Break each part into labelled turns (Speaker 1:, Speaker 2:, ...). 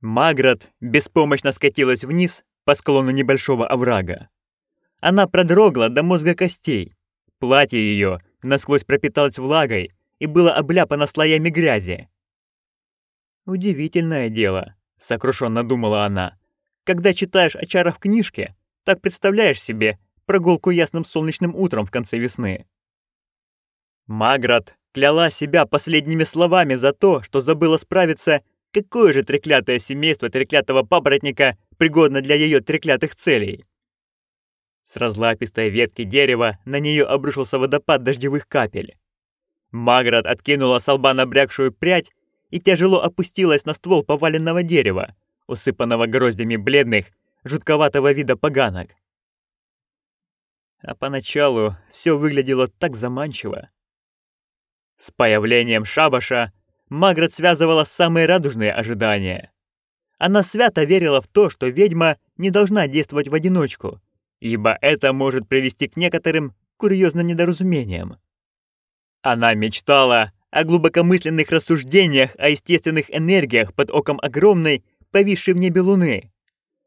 Speaker 1: Маград беспомощно скатилась вниз по склону небольшого оврага. Она продрогла до мозга костей. Платье ее насквозь пропиталось влагой и было обляпано слоями грязи. «Удивительное дело», — сокрушенно думала она. «Когда читаешь о чарах в книжке, так представляешь себе прогулку ясным солнечным утром в конце весны». Маград кляла себя последними словами за то, что забыла справиться, какое же треклятое семейство треклятого папоротника пригодно для ее треклятых целей. С разлапистой ветки дерева на нее обрушился водопад дождевых капель. Маград откинула с лба набрякшую прядь и тяжело опустилась на ствол поваленного дерева, усыпанного гроздями бледных, жутковатого вида поганок. А поначалу все выглядело так заманчиво. С появлением шабаша Маград связывала самые радужные ожидания. Она свято верила в то, что ведьма не должна действовать в одиночку, ибо это может привести к некоторым курьезным недоразумениям. Она мечтала о глубокомысленных рассуждениях о естественных энергиях под оком огромной, повисшей в небе луны.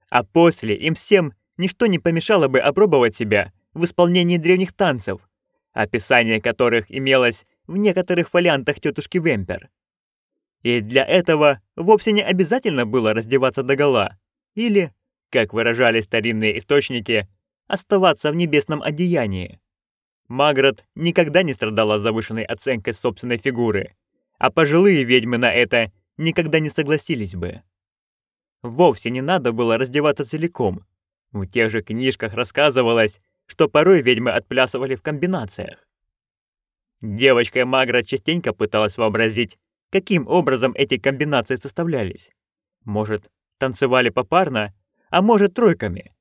Speaker 1: А после им всем ничто не помешало бы опробовать себя в исполнении древних танцев, описание которых имелось в некоторых фолиантах тетушки Вемпер. И для этого вовсе не обязательно было раздеваться догола или, как выражали старинные источники, оставаться в небесном одеянии. Маград никогда не страдала завышенной оценкой собственной фигуры, а пожилые ведьмы на это никогда не согласились бы. Вовсе не надо было раздеваться целиком. В тех же книжках рассказывалось, что порой ведьмы отплясывали в комбинациях. Девочка Маград частенько пыталась вообразить, каким образом эти комбинации составлялись. Может, танцевали попарно, а может, тройками.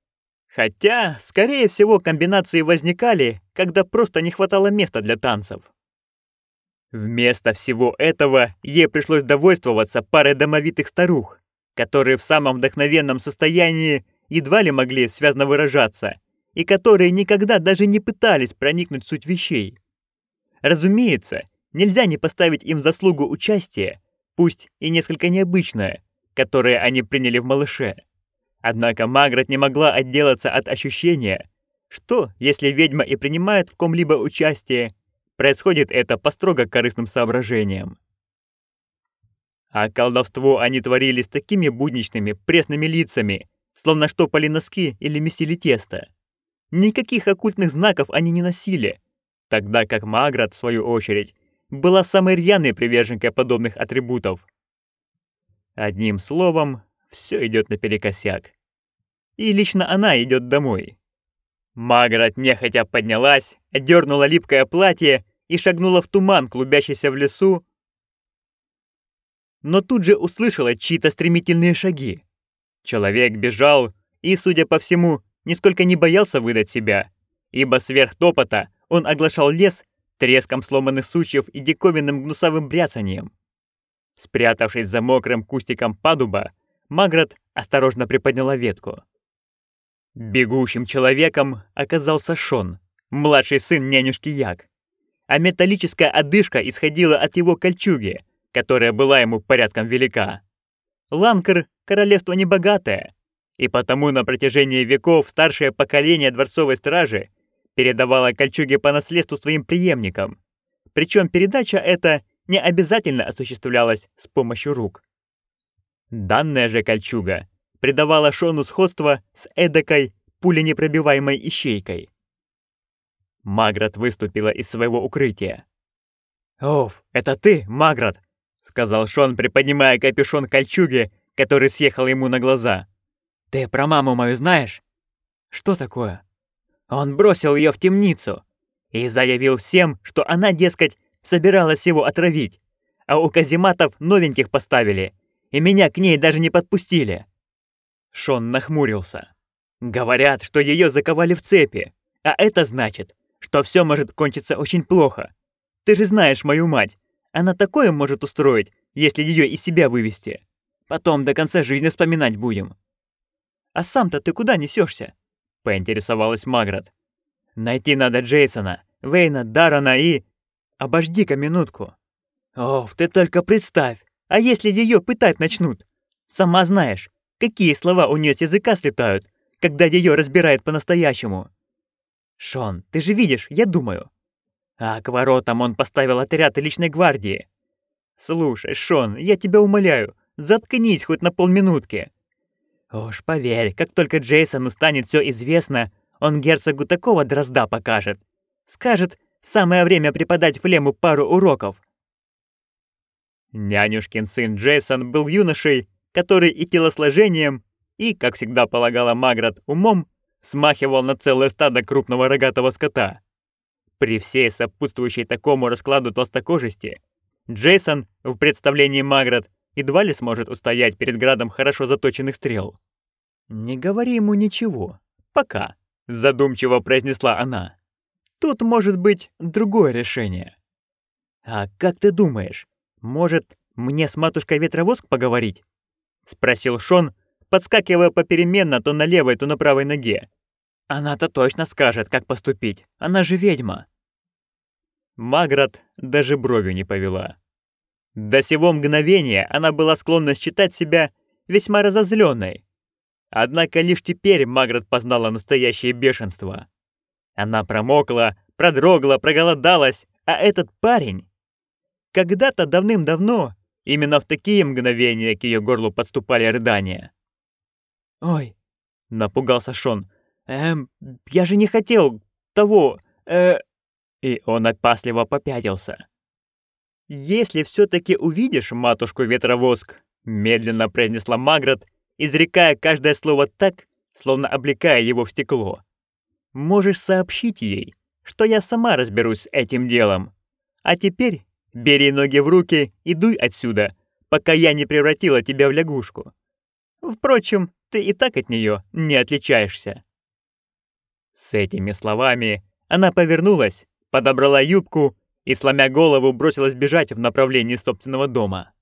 Speaker 1: Хотя, скорее всего, комбинации возникали, когда просто не хватало места для танцев. Вместо всего этого ей пришлось довольствоваться парой домовитых старух, которые в самом вдохновенном состоянии едва ли могли связно выражаться, и которые никогда даже не пытались проникнуть в суть вещей. Разумеется, нельзя не поставить им заслугу участия, пусть и несколько необычное, которое они приняли в малыше. Однако Магрот не могла отделаться от ощущения, что, если ведьма и принимает в ком-либо участие, происходит это по строго корыстным соображениям. А колдовство они творили с такими будничными, пресными лицами, словно штопали носки или месили тесто. Никаких оккультных знаков они не носили, тогда как Маград, в свою очередь, была самой рьяной приверженкой подобных атрибутов. Одним словом, все идет наперекосяк. И лично она идет домой. Маград нехотя поднялась, дернула липкое платье и шагнула в туман, клубящийся в лесу, но тут же услышала чьи-то стремительные шаги. Человек бежал и, судя по всему, нисколько не боялся выдать себя, ибо сверх топота он оглашал лес треском сломанных сучьев и диковинным гнусавым бряцанием. Спрятавшись за мокрым кустиком падуба, Маград осторожно приподняла ветку. Бегущим человеком оказался Шон, младший сын нянюшки Як. А металлическая одышка исходила от его кольчуги, которая была ему порядком велика. Ланкер — королевство небогатое, и потому на протяжении веков старшее поколение дворцовой стражи передавало кольчуги по наследству своим преемникам. Причем передача эта не обязательно осуществлялась с помощью рук. Данная же кольчуга придавала Шону сходство с эдакой пуленепробиваемой ищейкой. Маград выступила из своего укрытия. «Оф, это ты, Маград!» — сказал Шон, приподнимая капюшон кольчуги, который съехал ему на глаза. «Ты про маму мою знаешь?» «Что такое?» Он бросил ее в темницу и заявил всем, что она, дескать, собиралась его отравить, а у казематов новеньких поставили, и меня к ней даже не подпустили. Шон нахмурился. Говорят, что ее заковали в цепи, а это значит, что все может кончиться очень плохо. Ты же знаешь мою мать, она такое может устроить, если ее из себя вывести. Потом до конца жизни вспоминать будем. А сам-то ты куда несешься? Поинтересовалась Маград. «Найти надо Джейсона, Вейна, Дарана и...» «Обожди-ка минутку». «Оф, ты только представь, а если ее пытать начнут? Сама знаешь, какие слова у нее с языка слетают, когда ее разбирает по-настоящему. Шон, ты же видишь, я думаю. А к воротам он поставил отряд личной гвардии. Слушай, Шон, я тебя умоляю, заткнись хоть на полминутки. Уж поверь, как только Джейсону станет все известно, он герцогу такого дрозда покажет. Скажет, самое время преподать Флему пару уроков. Нянюшкин сын Джейсон был юношей, который и телосложением, и, как всегда полагала Маград, умом, смахивал на целое стадо крупного рогатого скота. При всей сопутствующей такому раскладу толстокожести, Джейсон в представлении Маград едва ли сможет устоять перед градом хорошо заточенных стрел. «Не говори ему ничего. Пока», — задумчиво произнесла она. «Тут может быть другое решение». «А как ты думаешь, может, мне с матушкой Ветровоск поговорить?» — спросил Шон, подскакивая попеременно то на левой, то на правой ноге. «Она-то точно скажет, как поступить. Она же ведьма». Маград даже бровью не повела. До сего мгновения она была склонна считать себя весьма разозленной. Однако лишь теперь Маград познала настоящее бешенство. Она промокла, продрогла, проголодалась, а этот парень... Когда-то давным-давно именно в такие мгновения к ее горлу подступали рыдания. «Ой!» — напугался Шон. «Эм, я же не хотел того, э...» И он опасливо попятился. «Если все-таки увидишь матушку Ветровоск», — медленно произнесла Маград, изрекая каждое слово так, словно облекая его в стекло. «Можешь сообщить ей, что я сама разберусь с этим делом. А теперь бери ноги в руки и дуй отсюда, пока я не превратила тебя в лягушку. Впрочем, ты и так от нее не отличаешься». С этими словами она повернулась, подобрала юбку и, сломя голову, бросилась бежать в направлении собственного дома.